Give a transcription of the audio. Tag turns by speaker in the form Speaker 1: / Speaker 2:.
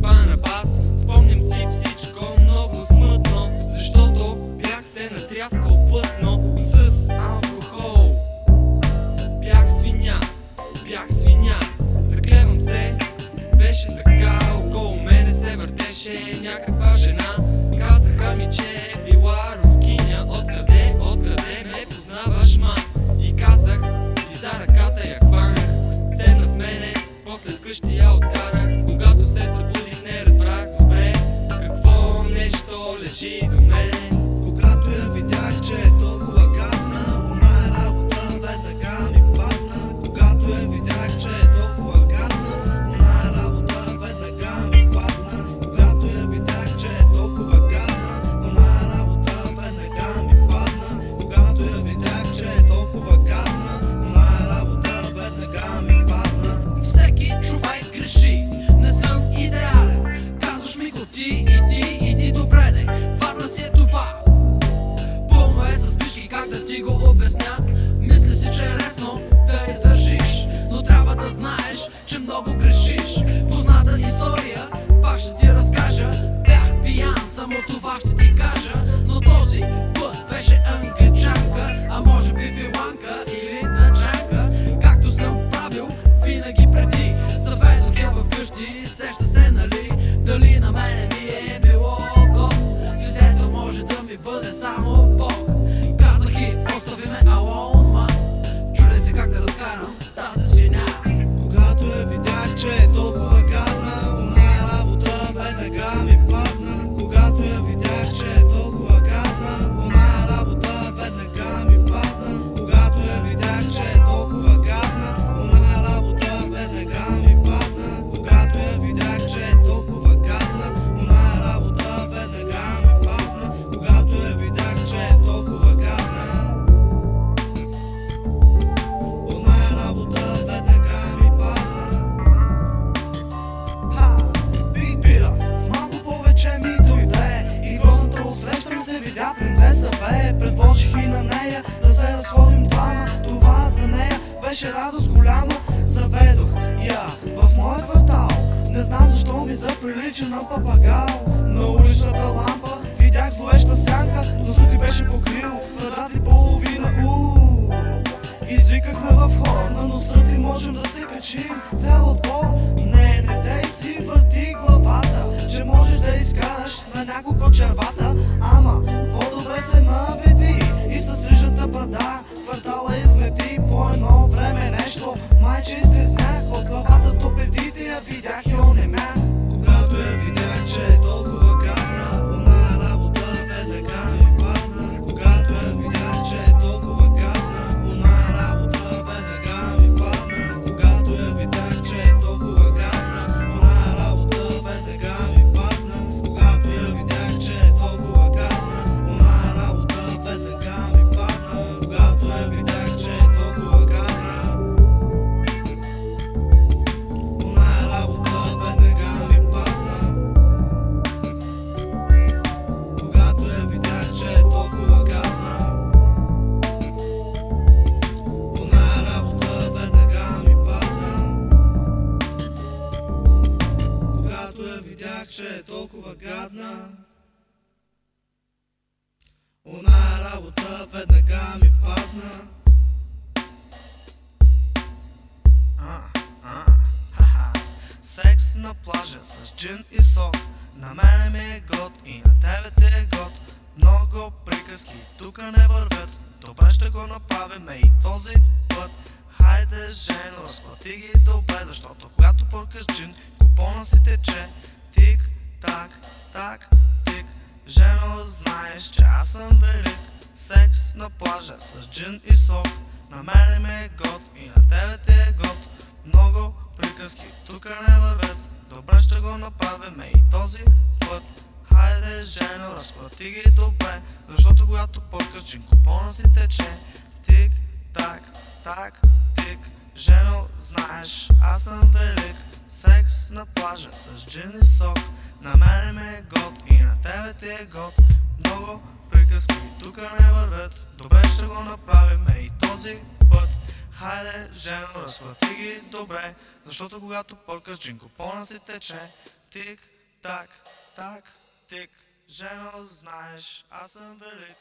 Speaker 1: вас Спомням си всичко много смътно Защото бях се натряскал плътно С алкохол. Бях свиня, бях свиня Заклевам се, беше така Около мене се въртеше някаква жена. Казаха ми, че е била
Speaker 2: го обясня. Мисли си, че е лесно да издържиш Но трябва да знаеш, че много грешиш. Позната история, пак ще ти разкажа. Бях пиян, само това ще ти кажа. Но този път беше англичанка А може би филанка или дъчанка Както съм правил винаги преди Заведох я вкъщи, сеща се нали
Speaker 3: Предложих и на нея да се разходим двама. Това за нея беше радост голяма. Заведох я в моя квартал. Не знам защо ми заприлича на папагал. На уличната лампа видях зловеща сянка Носът ти беше покрил вратата и половина. Уу Извикахме в хора, на носа ти можем да се качим. Цял отбор, не, не дей си върти главата Че можеш да изкараш на няколко червата рижата брада Квартала измети по едно време нещо Майче изтрезнях от главата че е толкова гадна. Она работа веднага ми падна. А, а, ха-ха. Секс на плажа с джин и сок. На мене ми е год и на тебе ти е год. Много приказки тук не вървят. Добре ще го направим и този път. Хайде, жено, разплати ги добре Защото когато пъркаш джин, купона си тече. Тик, так, так, тик. Жено, знаеш, че аз съм велик. Секс на плажа с джин и сок. На мене ми е год и на тебе ти е год. Много приказки тук не вървят. Добре ще го направим и този път. Хайде, жено, разплати ги добре Защото когато джин, купона си тече. Тик, так, так, тик. Жено, знаеш, аз съм велик. Секс на плажа с джин и сок На мене ми е год и на тебе ти е год Много приказки тук не вървят. Добре ще го направим и този път. Хайде, жено, разхвати ги добре. Защото когато пъркаш джин, купона си тече. Тик, так, так, тик, жено, знаеш, аз съм велик